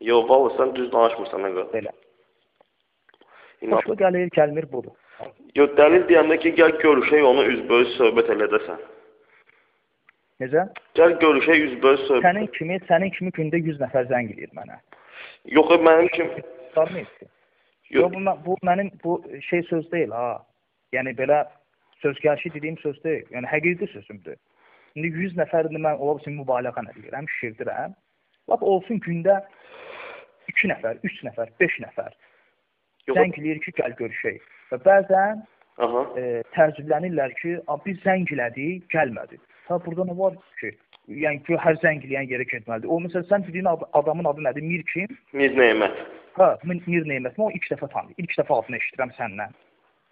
Yox, valla sən düz danışmırsan nə qədər. Belə. İnan. Başqa gəlir, gəlmir budur. Yox, dəlil deyəndə ki, gəl görüşək, onu üzbəüz söhbət elədəsən. Necə? Gəl görüşək, üzbəüz söhbət. Sənin kimi, sənin kimi gündə 100 nəfər zəng eləyir mənə. Yox, e, mənim kimi Sarmıyıq. Yox. Yox, bu, mə- bu mənim bu şey söz deyil ha. Yəni belə söz gəlişi dediyim söz deyil. Yəni həqiqi sözümdür. İndi 100 nəfərini mən ola bilsin mübaliğə edirəm, şişirdirəm. Lap olsun gündə 2 nəfər, 3 nəfər, 5 nəfər Yox. zəng eləyir ki, gəl görüşək. Və bəzən Aha. e, təəccüblənirlər ki, "A, biz zəng elədik, gəlmədi." Ta burada nə var ki? Yəni ki, hər zəng eləyən yerə getməlidir. O məsələn sən dediyin ad adamın adı nədir? Mir kim? Mir Nemət. Hə, Mir Nemət. Mən o ilk dəfə tanıyıram. İlk dəfə adını eşidirəm səndən.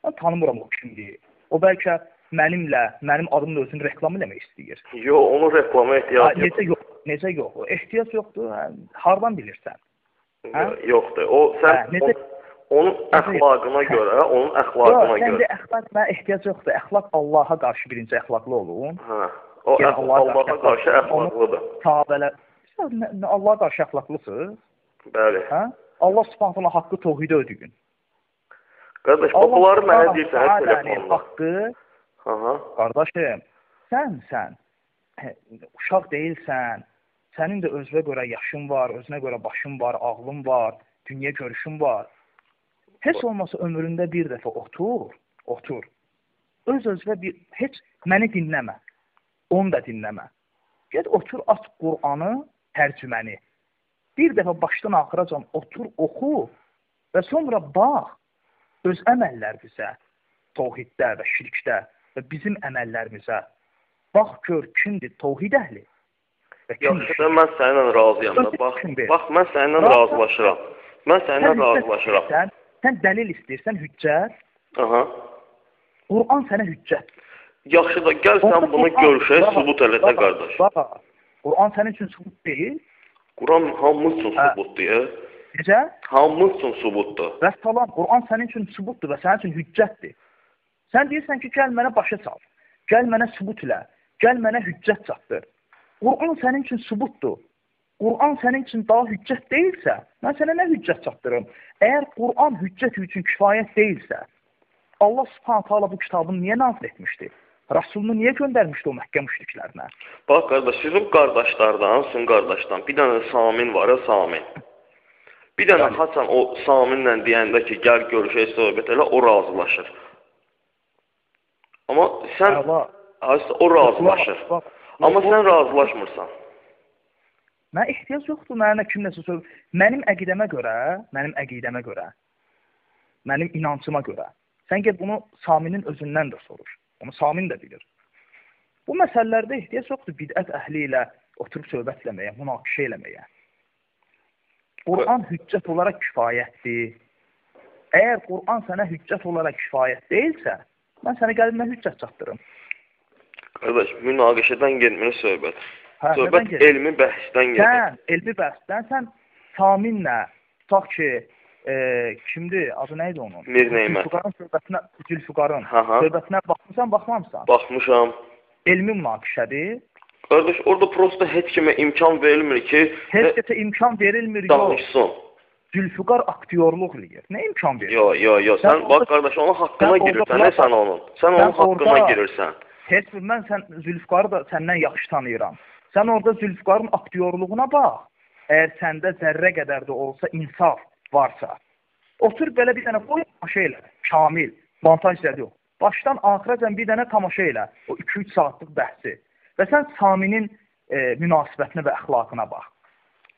Mən tanımıram o kimdir. O bəlkə mənimlə, mənim adımla özünü reklam eləmək istəyir. Yox, onun reklama ehtiyacı yox. yox? Necə yox? Ehtiyac yoxdur. Hə, hardan bilirsən? hə? Yoxdur. O sən Hə, necə- onun əxlaqına görə, onun əxlaqına Yox, səndə görə. əxlaq və ehtiyac yoxdur. Əxlaq Allaha qarşı birinci əxlaqlı olun. Hə. O Yəni Allaha Allaha qarşı əxlaqlıdır. Sahabələr Sən nə- nə Allaha qarşı əxlaqlısınız? Bəli. Hə? Allah Subhanahu haqqı tövhidə ödəyin. Qardaş, Allah bunları mənə deyirsən Taala'nın telefonla. haqqı Aha. Qardaşım, sən sən hə, uşaq deyilsən. Sənin də özünə görə yaşın var, özünə görə başın var, ağlın var, dünya görüşün var. Heç olmasa ömründə bir dəfə otur, otur. Öz özünə bir heç məni dinləmə. Onu da dinləmə. Get otur aç Qur'anı, tərcüməni. Bir dəfə başdan axıracan otur, oxu və sonra bax öz əməllərimizə, təvhiddə və şirkdə və bizim əməllərimizə bax gör kimdir təvhid əhli Yaxşı, da mən səninlə razıyam da. Bax, bax mən səninlə Razı- razılaşıram. Mən səninlə Sən hüccət razılaşıram. istəyirsən, Sən dəlil istəyirsən hüccət, Aha. Qur'an sənə hüccətdir. Yaxşı da gəl sən Onda bunu görüşək, sübut eləsə bax, qardaş. Bax, Qur'an sənin üçün sübut deyil. Quran hamımız üçün Hə. sübutdur, ya. Necə? Hamımız üçün sübutdur. Və salam, Qur'an sənin üçün sübutdur və sənin üçün hüccətdir. Sən deyirsən ki, gəl mənə başa sal. Gəl mənə sübut elə. Gəl mənə hüccət çatdır. Qur'an sənin üçün sübutdur. Qur'an sənin üçün daha hüccət deyilsə, mən sənə nə hüccət çatdırım? Əgər Qur'an hüccət üçün kifayət deyilsə, Allah Subhanahu taala bu kitabını niyə nazil etmişdi? Rasulunu niyə göndərmişdi o Məkkə müşriklərinə? Bax qardaş, sizin qardaşlardan, sizin qardaşdan bir dənə Samin var, Samin. Bir dənə Bəli. Hasan o Saminlə deyəndə ki, gəl görüşək, söhbət elə, o razılaşır. Amma sən Aysa o razılaşır. Bax, Amma sən razılaşmırsan. Mən ehtiyac yoxdur mənə kim nəsə söz. Mənim əqidəmə görə, mənim əqidəmə görə, mənim inancıma görə. Sən get bunu Saminin özündən də soruş. Onu Samin də bilir. Bu məsələlərdə ehtiyac yoxdur bidət əhli ilə oturub söhbət eləməyə, münaqişə eləməyə. Quran hüccət olaraq kifayətdir. Əgər Quran sənə hüccət olaraq kifayət deyilsə, mən sənə gəlib nə hüccət çatdırım? Qardaş, münaqişədən getmir söhbət. Hə, Söhbət elmi bəhsdən gedir. Sən elmi bəhsdən sən Saminlə tutaq ki, e, kimdir? Adı nə idi onun? Mir Nemət. Zülfüqarın söhbətinə, Zülfüqarın söhbətinə baxmısan, baxmamısan? Baxmışam. Elmi münaqişədir. Qardaş, orada prosta heç kimə imkan verilmir ki, Heç kəsə imkan verilmir, yox. danışsın. Zülfüqar aktyorluq eləyir. Nə imkan verir? Yo, yo, yo, Sən sən bax qardaş, onun haqqına sən girirsən, nə sən onun? Sən Sən onun haqqına orada- girirsən. Heç bir mən sən Zülfüqarı da səndən yaxşı tanıyıram. Sən orada Zülfüqarın aktyorluğuna bax. Əgər səndə zərrə qədər də olsa insaf varsa, otur belə bir dənə qoy tamaşa elə. Kamil, montaj zədi yox. Başdan axıracan bir dənə tamaşa elə. O 2-3 saatlıq bəhsi. Və sən Saminin e, münasibətinə və əxlaqına bax.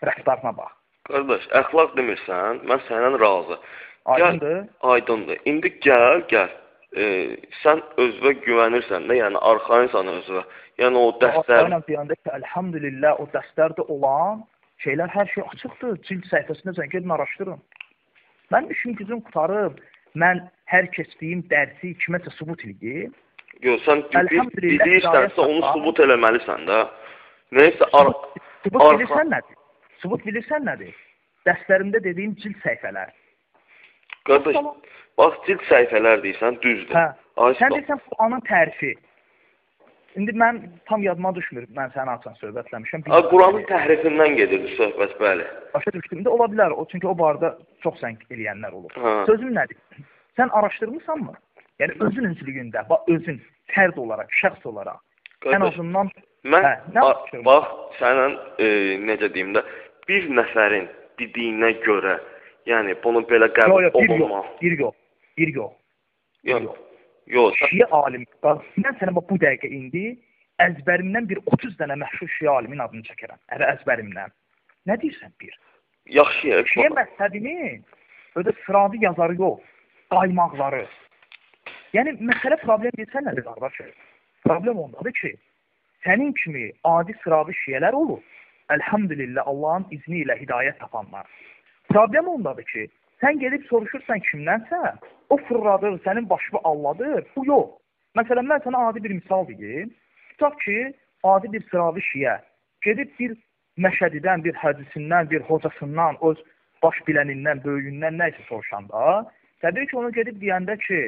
Rəftarına bax. Qardaş, əxlaq demirsən, mən səndən razı. Aydındır? Aydındır. İndi gəl, gəl. E, sən özünə güvənirsən də, yəni arxayınsan özünə. Yəni o dərslər Aynen deyəndə ki, elhamdülillah o dərslərdə olan şeylər hər şey açıqdır. Cild səhifəsində sən gedin araşdırın. Mən işim gücüm qutarıb, mən hər keçdiyim dərsi kiməsə sübut eləyim. Yox, sən bilirsənsə onu sübut eləməlisən də. Nəysə ar Sübut bilirsən nədir? Sübut bilirsən nədir? Dərslərimdə dediyim cild səhifələr. Qardaş, bax cild səhifələr deyirsən, düzdür. Hə. Sən deyirsən Quranın tərifi. İndi mən tam yadıma düşmür. Mən səni açan söhbətləmişəm. Quranın təhrifindən gedirdi söhbət, bəli. Başa düşdüm. İndi ola bilər. O çünki o barədə çox zəng eləyənlər olur. Hə. Sözüm nədir? Sən araşdırmısanmı? Yəni özün üzlüyündə, bax özün fərd olaraq, şəxs olaraq ən Qardaş, azından mən hə, nə bax sənin e, necə deyim də bir nəfərin dediyinə görə, yəni bunu belə Yox, qəbul yox, bir yox, olunmaz. bir yox, yox. Yox. yox. Yox, sən- Şiə alim, mən sənə bu dəqiqə indi əzbərimdən bir 30 dənə məşhur şiə alimin adını çəkərəm. Əvə əzbərimdən. Nə deyirsən bir? yaxşı yer. Şiə məzhəbinin ödə sıravi yazarı yox, qaymaqları. Yəni məsələ problem bilsən nədir qardaşım? Problem ondadır ki, sənin kimi adi sıravi şiələr olur. Elhamdülillah Allahın izni ilə hidayət tapanlar. Problem ondadır ki, sən gedib soruşursan kimdənsə, o fırladır, sənin başını alladır. Bu yox. Məsələn, mən sənə adi bir misal deyim. Tutaq ki, adi bir sıravi şiə gedib bir məşədidən, bir hədisindən, bir hocasından, öz baş bilənindən, böyüyündən nə isə soruşanda, təbii ki, onu gedib deyəndə ki,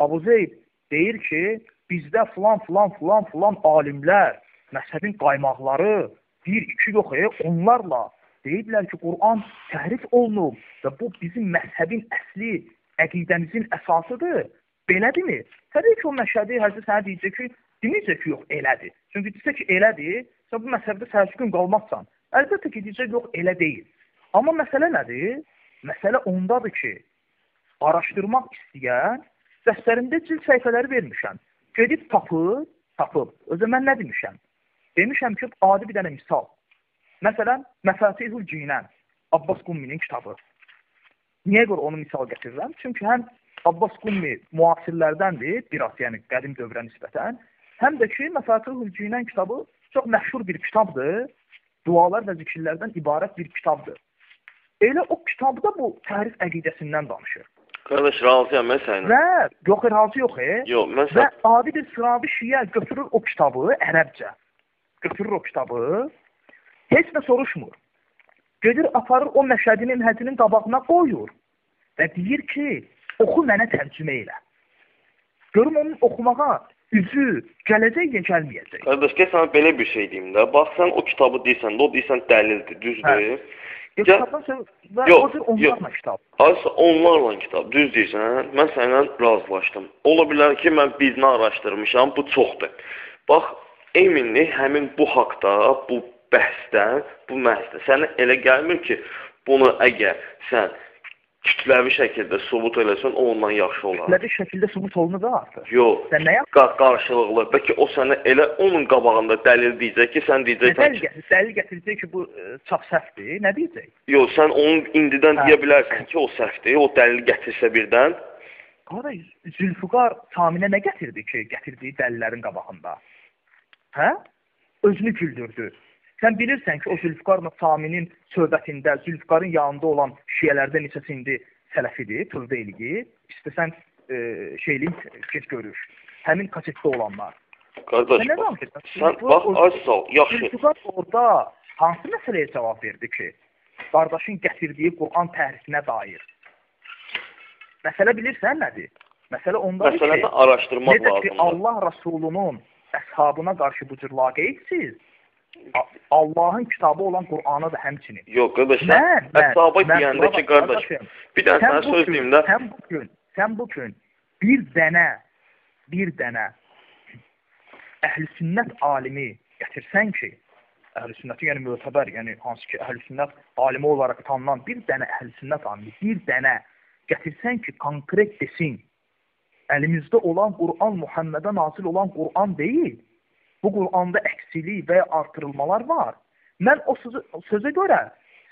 Abu Zeyd deyir ki, bizdə filan, filan, filan, filan alimlər, məzhəbin qaymaqları, bir, iki yox, e, onlarla deyiblər ki, Quran təhrif olunub və bu bizim məzhəbin əsli, əqidəmizin əsasıdır. Belədirmi? Təbii ki, o məşədi həcə sənə deyəcək ki, deməyəcək ki, yox, elədir. Çünki desə ki, elədir, sən bu məzhəbdə sərçükün qalmazsan. Əlbəttə ki, deyəcək, yox, elə deyil. Amma məsələ nədir? Məsələ ondadır ki, araşdırmaq istəyən dəstərimdə cild səhifələri vermişəm. Gedib tapıb, tapıb. Özə mən nə demişəm? Demişəm ki, adi bir dənə misal. Məsələn, Məfatihul Cinən, Abbas Qumminin kitabı. Niyə görə onu misal gətirirəm? Çünki həm Abbas Qummi müasirlərdəndir, biraz yəni qədim dövrə nisbətən, həm də ki, Məfatihul Cinən kitabı çox məşhur bir kitabdır. Dualar və zikirlərdən ibarət bir kitabdır. Elə o kitabda bu tərif əqidəsindən danışır. Qardaş, razıyam mən səninlə. Və yox, razı yox, e? Yox, mən Və sən adi bir sıravi şiə götürür o kitabı ərəbcə. Götürür o kitabı, heç nə soruşmur. Gedir aparır o məşədinin hədinin qabağına qoyur və deyir ki, oxu mənə tərcümə elə. Görüm onun oxumağa üzü gələcək ya gəlməyəcək. Qardaş, gəl sənə belə bir şey deyim də. Bax sən o kitabı deyirsən, də o deyirsən dəlildir, düzdür? Hə. Gəl- Kitabdan sonra Yox, o cür onlarla kitab. Aysa onlarla kitab, düz deyirsən. Mən səninlə razılaşdım. Ola bilər ki, mən birini araşdırmışam, bu çoxdur. Bax, eminli həmin bu haqqda, bu bəhsdən, bu məhsdə sənə elə gəlmir ki, bunu əgər sən kütləvi şəkildə sübut eləsən, o ondan yaxşı olar. Kütləvi şəkildə sübut olunur da artıq. Yox. Sən nə yap? Qa qarşılıqlı. Bəlkə o sənə elə onun qabağında dəlil deyəcək ki, sən Dəlil deyəcəksən ki, gətir, dəlil gətirəcək ki, bu e, çox səhvdir. Nə deyəcək? yox, sən onun indidən Hə. deyə bilərsən ki, o səhvdir. O dəlil gətirsə birdən, Qardaş, Zülfüqar Saminə nə gətirdi ki, gətirdiyi dəlillərin qabağında? Hə? Özünü güldürdü. Sən bilirsən ki, o Zülfüqarla Saminin söhbətində Zülfüqarın yanında olan şiələrdən neçəsi indi sələfidir, tövbə eləyir. İstəsən e, şeylik keç görür. Həmin kasetdə olanlar. qardaş, bax, sən bax, az sal, yaxşı. Zülfüqar orada hansı məsələyə cavab verdi ki, qardaşın gətirdiyi Quran təhrifinə dair? Məsələ bilirsən nədir? Məsələ ondadır Məsələni ki, araşdırmaq necə ki. Allah Rəsulunun əshabına qarşı bu cür laqeydsiz, A- Allahın kitabı olan Qur'ana da həmçinin. Yox, qardaş, Mən, əsaba mən- deyəndə ki, qardaş, bir dənə sənə söz deyim də. Sən bu gün, sən bu gün bir dənə, bir dənə əhl-sünnət alimi gətirsən ki, əhl-sünnəti yəni mötəbər, yəni hansı ki əhl-sünnət alimi olaraq tanınan bir dənə əhl-sünnət alimi, bir dənə gətirsən ki, konkret desin. Əlimizdə olan Quran Muhammedə nazil olan Quran deyil. Bu Quranda əksilik və ya artırılmalar var. Mən o sözə, sözə görə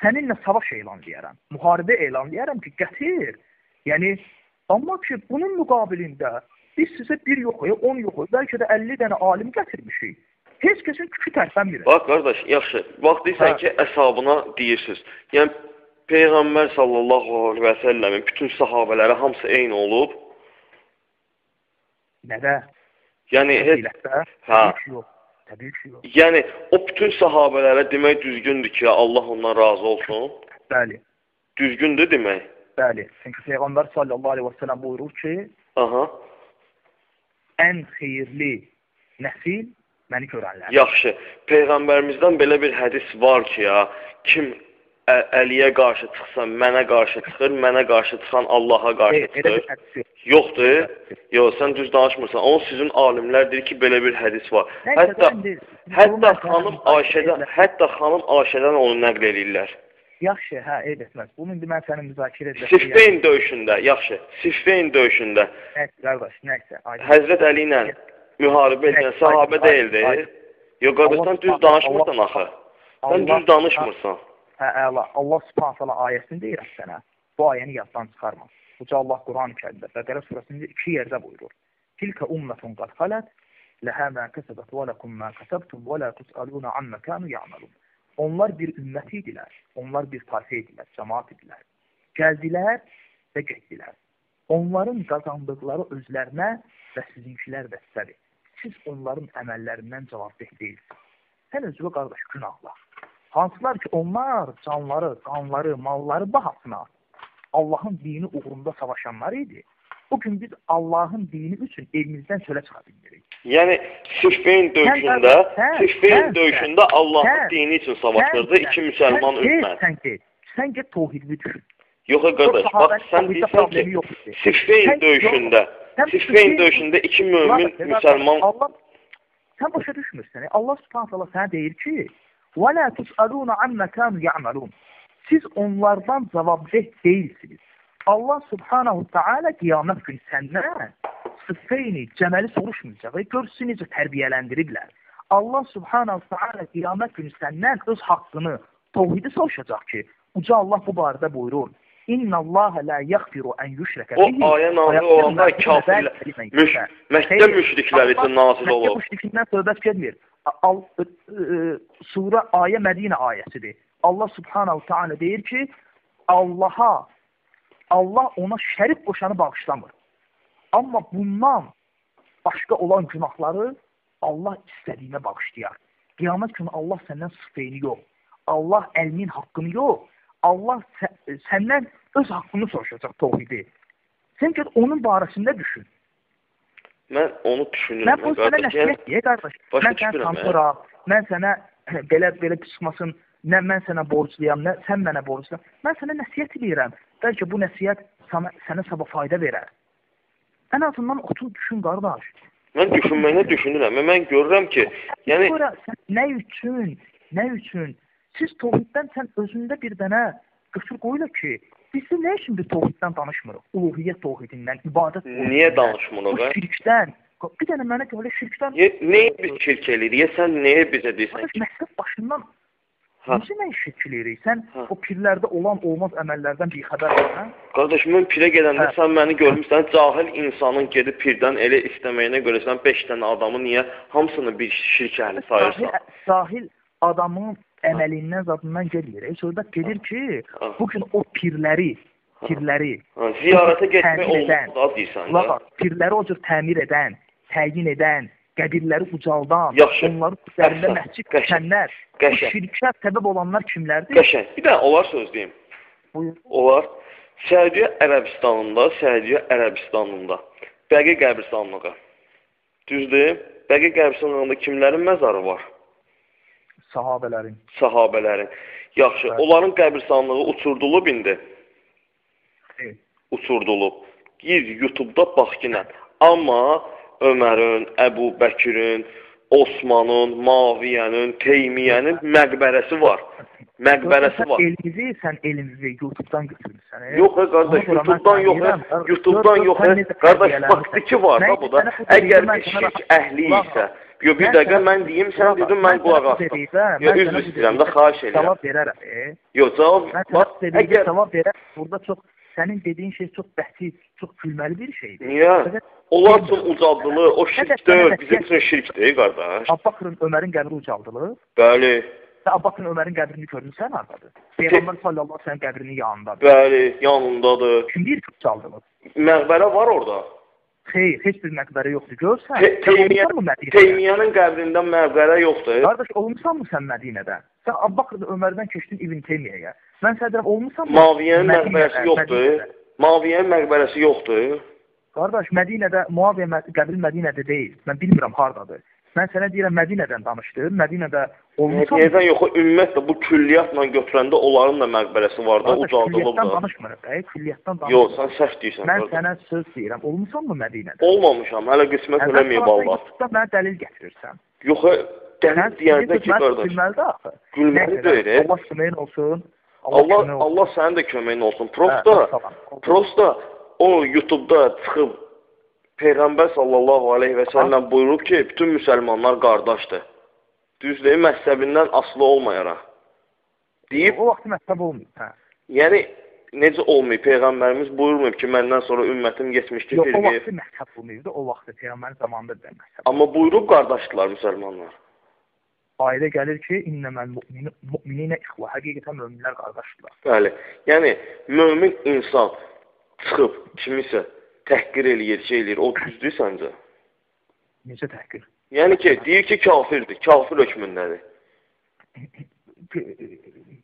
səninlə savaş elan edərəm. Müharibə elan edərəm ki, gətir. Yəni amma ki bunun müqabilində biz sizə bir yox, ya 10 yox, bəlkə də 50 dənə alim gətirmişik. Heç kəsin tükü tərpənmir. Bax qardaş, yaxşı. Bax deyirsən Hə. ki, əshabına deyirsiniz. Yəni Peyğəmbər sallallahu əleyhi və səlləmin bütün sahabeləri hamısı eyni olub. Nədə? Yəni heç Fəzilətdə? Hə. Yox. Təbii ki yox. yəni o bütün sahabelərə demək düzgündür ki, Allah ondan razı olsun. Bəli. Düzgündür demək. Bəli. Çünki Peyğəmbər sallallahu əleyhi və səlləm buyurur ki, Aha. ən xeyirli nəsil məni görənlər. Yaxşı. Peyğəmbərimizdən belə bir hədis var ki, ya, kim Əliyə qarşı çıxsa, mənə qarşı çıxır, mənə qarşı çıxan Allaha qarşı Elə bir çıxır. hədis yox. Yoxdur. Yox, sən düz danışmırsan. Onun sizin alimlər deyir ki, belə bir hədis var. Hətta hətta xanım Ayşədən, hətta xanım Ayşədən onu nəql eləyirlər. Yaxşı, hə, eyb etməz. Bunu indi mən səni müzakirə edəcəm. Siffeyn döyüşündə, yaxşı. Siffeyn döyüşündə Nəysə, qardaş, aydın. Həzrət Əli ilə müharibə edən sahabə deyildi. Yox, qardaş, sən düz danışmırsan axı. Sən düz danışmırsan. Hə, əla. Allah Subhanahu taala ayəsini deyirəm sənə. Bu ayəni yaddan çıxarma. Uca Allah Quran-Kərimdə Bəqərə surəsində 2 yerdə buyurur. Tilka ummetun qad xalat laha ma kasabat və lakum ma kasabtum və la tusaluna amma kanu ya'malun. Onlar bir ümmət idilər. Onlar bir tayfa idilər, cəmaat idilər. Gəldilər və getdilər. Onların qazandıqları özlərinə və sizinkilər vəssədir. Siz onların əməllərindən cavabdeh deyilsiniz. Sən özünə qardaş günahlar. Hansılar ki, onlar canları, qanları, malları bahasına Allahın dini uğrunda savaşanlar idi. Bugün biz Allahın dini üçün evimizdən çölə çıxa bilmirik. Yəni Siffeyn döyüşündə, sən- Siffeyn sən- döyüşündə Allahın sən- dini üçün savaşırdı Sən- iki müsəlman sən get, ümmət. Sən get, sən get tövhidi düşün. Yox qardaş, Yox, bax sahabənin sən tövhiddə deyirsən problemi ki, yox idi. Siffeyn Sən- döyüşündə, Sən Siffeyn Siffeyn- döyüşündə iki mömin Qardaş, qardaş, müsəlman Allah sən başa düşmürsən. Allah Subhanahu taala sənə deyir ki: "Və la tusaluna amma kanu ya'malun." Siz onlardan cavabdeh deyilsiniz. Allah Subhanahu taala qiyamət günü səndən Siffeyni, Cəməli soruşmayacaq. Və görsün necə tərbiyələndiriblər. Allah Subhanahu taala qiyamət günü səndən öz haqqını, təvhidi soruşacaq ki, uca Allah bu barədə buyurur: İnna Allah la yaghfiru an yushraka o bihi ayə və nazil olanda kafirlər. Məkkə müşrikləri üçün nazil Məkkə olub. müşrikindən söhbət getmir. Surə ayə Mədinə ayəsidir. Allah Subhanahu Taala deyir ki, Allaha Allah ona şərik qoşanı bağışlamır. Amma bundan başqa olan günahları Allah istədiyinə bağışlayar. Qiyamət günü Allah səndən sıfeyni yox. Allah əlmin haqqını yox. Allah sə səndən öz haqqını soruşacaq təvhidi. Sən get onun barəsində düşün. Mən onu Mən düşünürəm bu sənə qardaş. Yəni nəsihət deyə qardaş. Başa Mən sənə düşürəm, tanıyıram. Mən sənə belə belə çıxmasın. Nə mən sənə borcluyam, nə sən mənə borclusan. Mən sənə nəsihət edirəm. Bəlkə bu nəsihət sənə sənə sabah fayda verər. Ən azından otur düşün qardaş. mən düşünməyinə düşünürəm. Mən görürəm ki, yəni Sonra sən nə üçün, nə üçün siz təvhiddən sən özündə bir dənə qıfır qoyula ki, biz nə üçün bir təvhiddən danışmırıq? Uluhiyyət təvhidindən, ibadət niyə təvhidindən, danışmırıq? Hə? şirkdən. Bir dənə mənə görə şirkdən Niyə nəyə biz şirk eləyirik? Ya sən nəyə bizə deyirsən ki? məqsəd başından. Necə nə iş eləyirik? Sən Ha. o pirlərdə olan olmaz əməllərdən bir xəbərsən? Qardaş, mən pirə gedəndə Hə. sən məni görmüsən, cahil insanın gedib pirdən elə istəməyinə görə sən 5 dənə adamı niyə hamısını bir şirk əhli Sahil, sayırsan? sahil adamın əməlindən zadından gedir. E, söhbət gedir ki, Ha. bu gün o pirləri, pirləri, ziyarətə getmək olmaz deyirsən as, pirləri o cür təmir edən, təyin edən, qəbirləri ucaldan, Yaxşı. onların üzərində bu qəşəng. şirkə səbəb olanlar kimlərdir? Qəşəng. Bir də olar söz deyim. Buyur. Olar. Səudiyyə Ərəbistanında, Səudiyyə Ərəbistanında Bəqi qəbirstanlığı. Düzdür? Bəqi qəbirstanlığında kimlərin məzarı var? Sahabələrin. Sahabələrin. Yaxşı, Bəli. onların qəbirstanlığı uçurdulub indi. Evet. Uçurdulub. Gir YouTube-da bax yenə. Amma Ömərin, Əbu Bəkirin, Osmanın, Maviyyənin, Teymiyənin məqbərəsi var. Məqbərəsi var. Sən elmizi, sən elmizi YouTube-dan götürmüsən. e? Yox, e, qardaş, YouTube-dan yox, e, YouTube-dan yox, e, qardaş, faktiki var da bu da. Əgər şirk əhli isə, as. yo bir dəqiqə mən deyim, sən dedin, mən qulaq asdım. dedikdə, Yo, mən üzr istəyirəm də, xahiş edirəm. Cavab verərəm. E? Yo, cavab, Mən sənə cavab verərəm. Burada çox sənin dediyin şey çox bəsit, çox gülməli bir şeydir. niyə? Onlar üçün ucaldılı, o şirk deyil, bizim üçün şirkdir, qardaş. Abbaqırın Ömərin qəbri ucaldılır. Bəli, Və Abbaqırın Ömərin qəbrini görmüsən hardadır? Peyğəmbər sallallahu əleyhi və səlləm qəbrinin yanındadır. bəli, yanındadır. Kim deyir ki, ucaldılır? Məqbərə var orada. Xeyr, heç bir məqbərə yoxdur. Görsən, Te- sən Teymiyyə olmusanmı Mədinədə? Teymiyənin qəbrində məqbərə yoxdur. Qardaş, olmusanmı sən Mədinədə? Sən Abbaqır Ömərdən keçdin İbn Teymiyəyə. Mən sənə olmusanmı? Maviyyənin Mədinədə, məqbərəsi yoxdur. Mədinədə? Maviyyənin məqbərəsi yoxdur. Qardaş, Mədinədə Muaviyə qəbri Mədinədə deyil. Mən bilmirəm hardadır. Mən sənə deyirəm Mədinədən danışdır. Mədinədə olmusan. Mədinədən yox, ümumiyyətlə bu külliyyatla götürəndə onların da məqbərəsi var da, ucaldılıb da. danışmırıq, ə, külliyyatdan danışmırıq. Yox, sən səhv deyirsən. Mən qardaş. sənə söz deyirəm. Olmusanmı Mədinədə? olmamışam, hələ qismət eləməyib Allah. Allah. Mənə dəlil gətirirsən. Yox, dəlil deyəndə ki, qardaş, Gülməlidir axı. gülməli deyir. Allah köməyin olsun. Allah olsun. Allah sənin də köməyin olsun. Hə, Prosta tamam. prosta o YouTube-da çıxıb Peyğəmbər sallallahu əleyhi və səlləm buyurub ki, bütün müsəlmanlar qardaşdır. Düzdür, məzhəbindən asılı olmayaraq. Deyib, O vaxt məktəb olmayıb. Hə. yəni necə olmayıb Peyğəmbərimiz buyurmayıb ki, məndən sonra ümmətim getmişdi Yox, o firqəyə. vaxt məktəb olmayıbdı. O vaxt peyğəmbərin zamanında da məktəb. Amma buyurub qardaşdılar müsəlmanlar. Ayədə gəlir ki, innəməl mu'minina ixva. Həqiqətən möminlər qardaşdırlar. Bəli. Yəni mömin insan çıxıb kimisə təhqir eləyir, şey eləyir, o düzdür səncə? Necə təhqir? Yəni ki, deyir ki, kafirdir, kafir hökmündədir.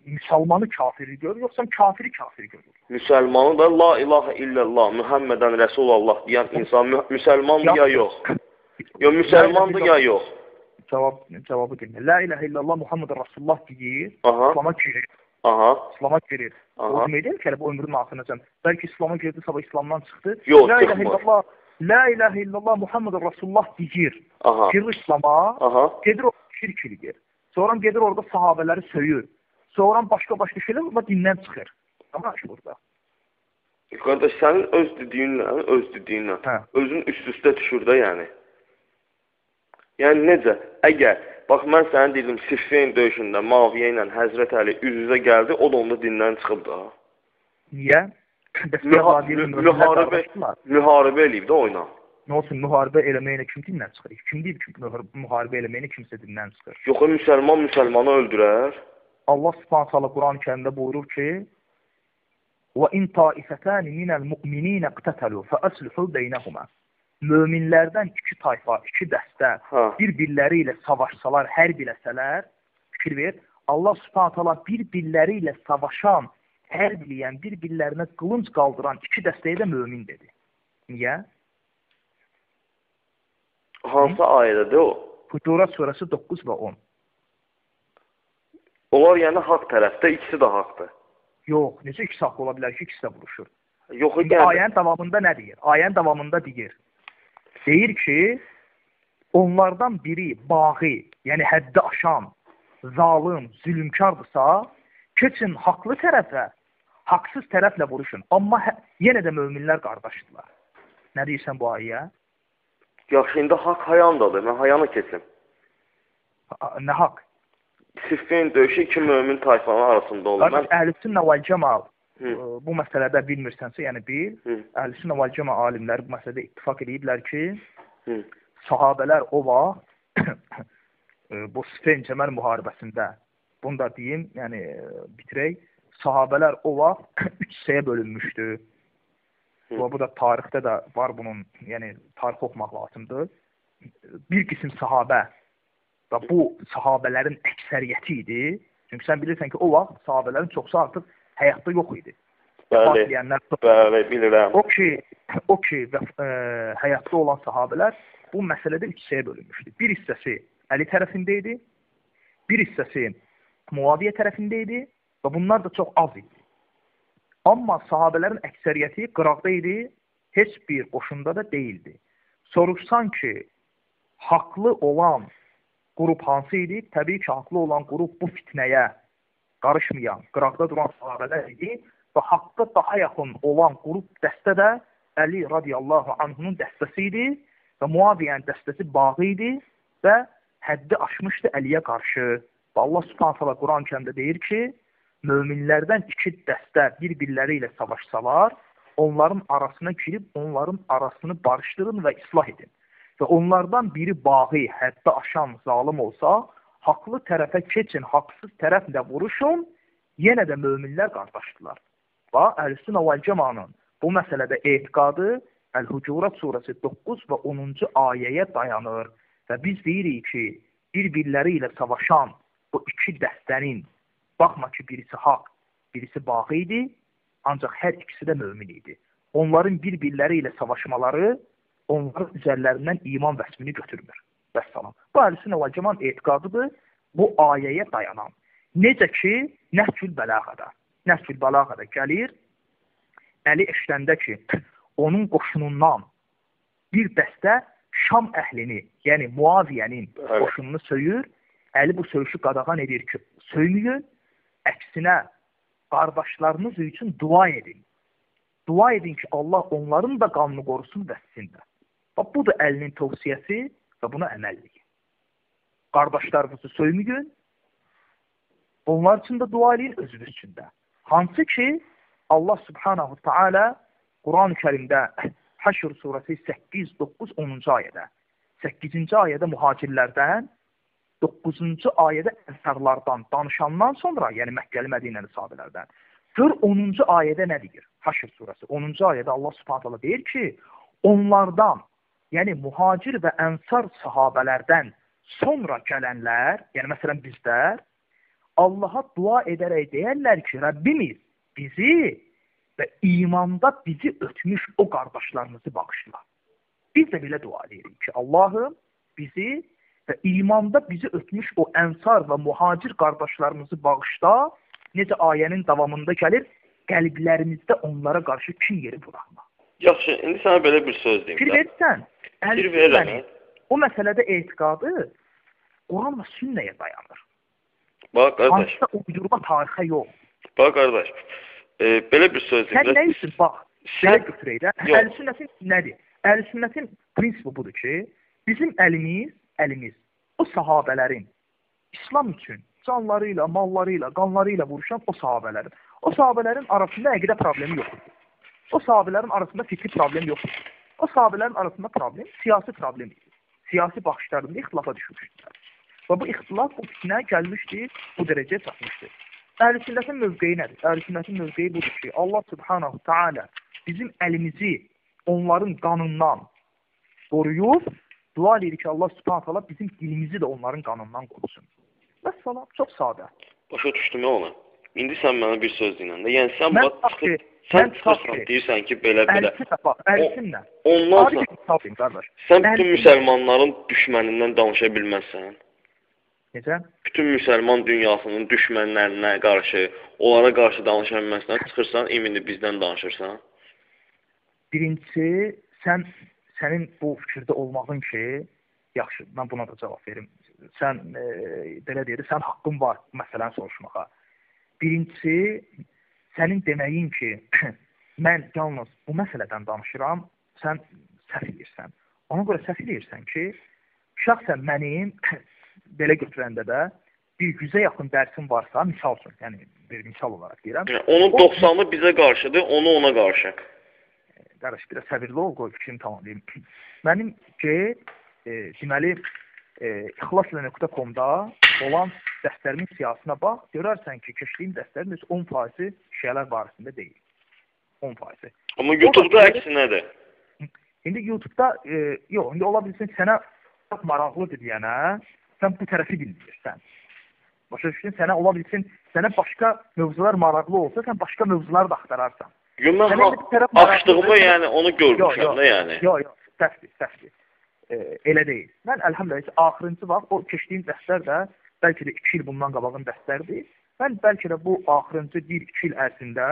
Müsəlmanı kafir görür, yoxsa kafiri kafir görür? Müsəlmanı da la ilahe illallah, Muhammedən Rəsulullah deyən insan mü müsəlmandır ya yox? Yox, müsəlmandır ya yox? Cavab cavabı dinlə. La ilahe illallah Muhammedur Rasulullah deyir, İslam'a girir. aha, İslam'a girir. O demək deyil ki, bu ömrünün axırınacan. Bəlkə İslam'a girdi, sabah İslamdan çıxdı. Yox, La ilahe illallah La ilahe illallah Muhammedur Rasulullah deyir. Aha, Girir İslam'a, aha. gedir o şirk eləyir. Sonra gedir orada sahabələri söyür. Sonra başqa-başqa şeylər amma dindən çıxır. Amma ki burada. Qardaş, sənin öz dediyinlə, öz dediyinlə Hə. özün üst-üstə düşür də yəni. Yəni necə? Əgər bax mən sənə dedim Siffin döyüşündə Muaviyə ilə Həzrət Əli üz-üzə gəldi, o da onda dindən çıxıb da. Niyə? Müharibə müharibə eləyib də oyna. Nə olsun, müharibə eləməyinə kim dindən çıxır? Kim deyib ki, mühar- müharibə eləməyinə kimsə dindən çıxır? Yox, müsəlman müsəlmanı öldürər. Allah Subhanahu taala Quran-Kərimdə buyurur ki: "Və in taifatan minəl mu'minina iqtatalu fa aslihu beynəhuma." Möminlərdən iki tayfa, iki dəstə bir-birləri ilə savaşsalar, hərb eləsələr, fikir ver, Allah Subhanahu taala bir-birləri ilə savaşan, hərb eləyən, bir-birlərinə qılınc qaldıran iki dəstəyə də mömin dedi. Niyə? Hansı ayədədir o? Hucurat surəsi 9 və 10. Onlar yəni haqq tərəfdə, ikisi də haqqdır. Yox, necə ikisi haqq ola bilər ki, ikisi də vuruşur? Yox, yəni ayənin davamında nə deyir? Ayənin davamında deyir. Deyir ki, onlardan biri bağı, yəni həddi aşan, zalım, zülmkardırsa, keçin haqlı tərəfə, haqsız tərəflə vuruşun. Amma hə, yenə də möminlər qardaşdırlar. Nə deyirsən bu ayəyə? yaxşı indi haqq hayandadır. Mən hayanı keçim. Ha- Nə haqq? Siffin döyüşü iki mömin tayfanın arasında olur. Qardaş, Mən Əhlüsünnə vəl Cəmal Hı. bu məsələdə bilmirsənsə, yəni bil. Əhlüsünnə vəl Cəmal alimləri bu məsələdə ittifaq ediblər ki, Hı. sahabələr o vaxt e, bu Sfen Cəməl müharibəsində bunu da deyim, yəni e, bitirək. Sahabələr o vaxt üç hissəyə bölünmüşdü. Hı. Bu, bu da tarixdə də var bunun, yəni tarix oxumaq lazımdır. Bir qism sahabə və bu sahabələrin əksəriyyəti idi. Çünki sən bilirsən ki, o vaxt sahabələrin çoxu artıq həyatda yox idi. Bəli. Bəli, bilirəm. O ki, o ki və e, həyatda olan sahabelər bu məsələdə hissəyə bölünmüşdü. Bir hissəsi Əli tərəfində idi, bir hissəsi Muaviyə tərəfində idi və bunlar da çox az idi. Amma sahabələrin əksəriyyəti qıraqda idi, heç bir qoşunda da deyildi. Soruşsan ki, haqlı olan qrup hansı idi? Təbii ki, haqlı olan qrup bu fitnəyə qarışmayan, qıraqda duran sahabələr idi və haqqa daha yaxın olan qrup dəstə də Əli radiyallahu anhunun dəstəsi idi və Muaviyyənin dəstəsi bağı idi və həddi aşmışdı Əliyə qarşı. Və Allah Subhanahu taala Quran-Kərimdə deyir ki, möminlərdən iki dəstə bir-birləri ilə savaşsalar, onların arasına girib onların arasını barışdırın və islah edin. Və onlardan biri bağı, həddi aşan zalim olsa, haqlı tərəfə keçin, haqsız tərəflə vuruşun, yenə də möminlər qardaşdılar. Və Əhl-Sünnə vəl Cəmanın bu məsələdə etiqadı Əl-Hucurat surəsi 9 və 10-cu ayəyə dayanır və biz deyirik ki, bir-birləri ilə savaşan bu iki dəstənin baxma ki, birisi haqq, birisi bağı idi, ancaq hər ikisi də mömin idi. Onların bir-birləri ilə savaşmaları onların üzərlərindən iman vəsmini götürmür. Vəssalam. Bu əhlüsünnə və cəmaət etiqadıdır. Bu ayəyə dayanan. Necə ki, Nəhcül Bəlağada. Nəhcül Bəlağada gəlir. Əli eşləndə ki, onun qoşunundan bir dəstə Şam əhlini, yəni Muaviyənin qoşununu söyür. Əli bu söyüşü qadağan edir ki, söyməyin, əksinə qardaşlarınız üçün dua edin. Dua edin ki, Allah onların da qanını qorusun və sizin də. Bax, bu da əlinin tövsiyəsi və buna əməl edin. Qardaşlarınızı söyməyin, onlar üçün də dua edin, özünüz üçün də. Hansı ki, Allah subhanahu ta'ala Quran-ı Kərimdə Həşr surəsi 8, 9, 10-cu ayədə 8-ci ayədə mühacirlərdən 9-cu ayədə ənsarlardan danışandan sonra, yəni Məkkəli Mədinəli sahabelərdən, gör 10-cu ayədə nə deyir? Haşr surəsi 10-cu ayədə Allah Subhanahu taala deyir ki, onlardan, yəni mühacir və ənsar sahabelərdən sonra gələnlər, yəni məsələn bizlər Allaha dua edərək deyərlər ki, Rəbbimiz bizi və imanda bizi ötmüş o qardaşlarımızı bağışla. Biz də belə dua edirik ki, Allahım bizi və imanda bizi ötmüş o ənsar və mühacir qardaşlarımızı bağışla, necə ayənin davamında gəlir, qəlblərimizdə onlara qarşı kin yeri buraxma. Yaxşı, indi sənə belə bir söz deyim. Fikir verirsən, Verirəm. O məsələdə etiqadı Quran və sünnəyə dayanır. Bax, qardaş. Hansısa uydurma tarixə yox. Bax, qardaş. E, belə bir söz deyim. Sən nə üçün? Bax, belə götürək də. Əhl-sünnətin nədir? Əhl-sünnətin prinsipi budur ki, bizim əlimiz əlimiz o sahabələrin İslam üçün canları ilə, malları ilə, qanları ilə vuruşan o sahabələrin. O sahabələrin arasında əqidə problemi yoxdur. O sahabələrin arasında fikri problem yoxdur. O sahabələrin arasında problem siyasi problem idi. Siyasi baxışlarında ixtilafa düşmüşdülər. Və bu ixtilaf bu fitnə gəlmişdi, bu dərəcəyə çatmışdı. Əhl-i mövqeyi nədir? Əhl-i mövqeyi budur ki, Allah subhanahu ta'ala bizim əlimizi onların qanından qoruyub Dua edirik ki, Allah subhanahu taala bizim dilimizi də onların qanından qorusun. Bəs salam, çox sadə. Başa düşdüm onu. İndi sən mənə bir söz dinləndə. Yəni sən bax ki, sən çıxırsan, deyirsən ki, belə belə. Əlsinə bax, əlsinlə. Ondan sonra qardaş. Sən bütün müsəlmanların düşmənindən danışa bilməzsən. Necə? Bütün müsəlman dünyasının düşmənlərinə qarşı, onlara qarşı danışa bilməzsən, çıxırsan, ümumi bizdən danışırsan. Birincisi, sən sənin bu fikirdə olmağın ki, yaxşı, mən buna da cavab verim. Sən e, belə deyir, sən haqqın var məsələni soruşmağa. Birincisi, sənin deməyin ki, mən yalnız bu məsələdən danışıram, sən səhv edirsən. Ona görə səhv edirsən ki, şəxsən mənim belə götürəndə də bir 100-ə yaxın dərsim varsa, misal üçün, yəni bir misal olaraq deyirəm. Yəni, onun 90-ı bizə qarşıdır, onu ona qarşı qardaş, biraz səbirli ol, qoy fikrimi tamamlayım. Mənim ki, e, deməli, e, ixlasla.com-da olan dərslərimin siyasına bax, görərsən ki, keçdiyim dərslərin heç 10%-i şiələr barəsində deyil. 10%-i. Amma YouTube-da əksinədir. İndi YouTube-da e, yox, indi ola bilsin sənə maraqlıdır deyənə, sən bu tərəfi bilmirsən. Başa düşdün? Sənə ola bilsin, sənə başqa mövzular maraqlı olsa, sən başqa mövzular da axtararsan. Yox, mən açdığımı, yəni onu görmüşəm də, yəni. Yox, yox, səhvdir, səhvdir. E, elə deyil. Mən əlhamdülillah axırıncı vaxt o keçdiyim dərslər də bəlkə də 2 il bundan qabağın dərslərdir. Mən bəlkə də bu axırıncı 1-2 il ərzində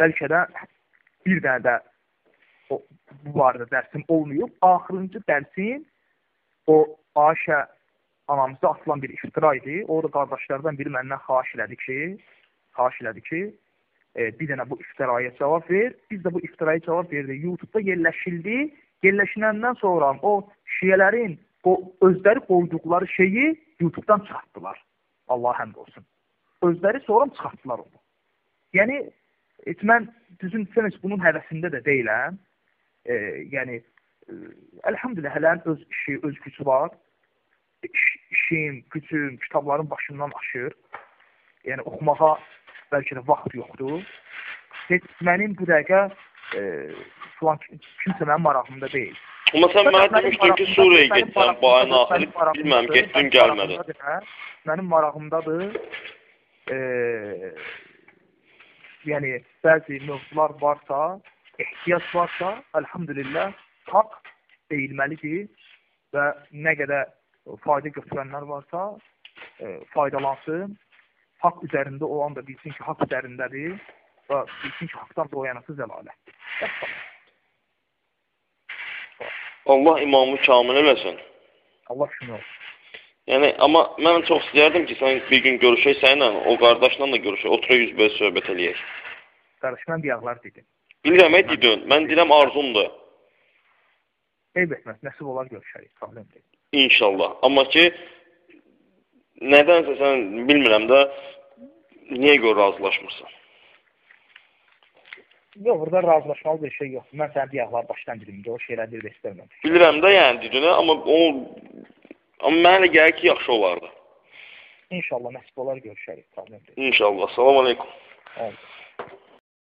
bəlkə də bir dənə də o bu barədə dərsim olmayıb. Axırıncı dərsim o Ayşə anamıza atılan bir iftira idi. O da qardaşlardan biri məndən xahiş elədi ki, xahiş elədi ki, e, bir dənə bu iftiraya cavab ver. Biz də bu iftiraya cavab verdik. YouTube-da yerləşildi. Yerləşiləndən sonra o şiyələrin özləri qoyduqları şeyi YouTube-dan çıxartdılar. Allah həmd olsun. Özləri sonra çıxartdılar onu. Yəni heç mən düzün desəm heç bunun həvəsində də deyiləm. E, yəni e, əlhamdülillah hələn öz işi, öz gücü var. İş, işim, gücüm, kitabların başından aşır. Yəni oxumağa bəlkə də vaxt yoxdur. Heç mənim bu dəqiqə e, filan kimsə mənim marağımda deyil. Amma sən mənə demişdin ki, Suriyaya getsən, bu ayın axırı bilməm, getdin, gəlmədin. Mənim marağımdadır. E, yəni bəzi mövzular varsa, ehtiyac varsa, əlhamdülillah haqq deyilməlidir. və nə qədər fayda götürənlər varsa, e, faydalansın. Haqq üzərində olan da bilsin ki, haqq üzərindədir və bilsin ki, haqdan doyanası zəlalətdir. Allah imamı kamil eləsin. Allah şunu olsun. Yəni, amma mən çox istəyərdim ki, sən bir gün görüşək səninlə, o qardaşla da görüşək, oturaq üzbəüz söhbət eləyək. Qardaş, mən biyaqlar dedim. Bilirəm, ey didün, mən deyirəm arzumdur. Eyb etməz, nəsib olar görüşərik. Problem deyil. İnşallah. Amma ki, nədənsə sən bilmirəm də, niyə görə razılaşmırsan? Yox, burada razılaşmalı bir şey yoxdur. Mən sənin biyaqlar başdan dedim, o şeylər də istəmirəm. Bilirəm də, yəni didünə, amma o amma mənə elə gəlir ki, yaxşı olardı. İnşallah nəsib olar görüşərik. Problem deyil. İnşallah. Salam aleykum. Oldu.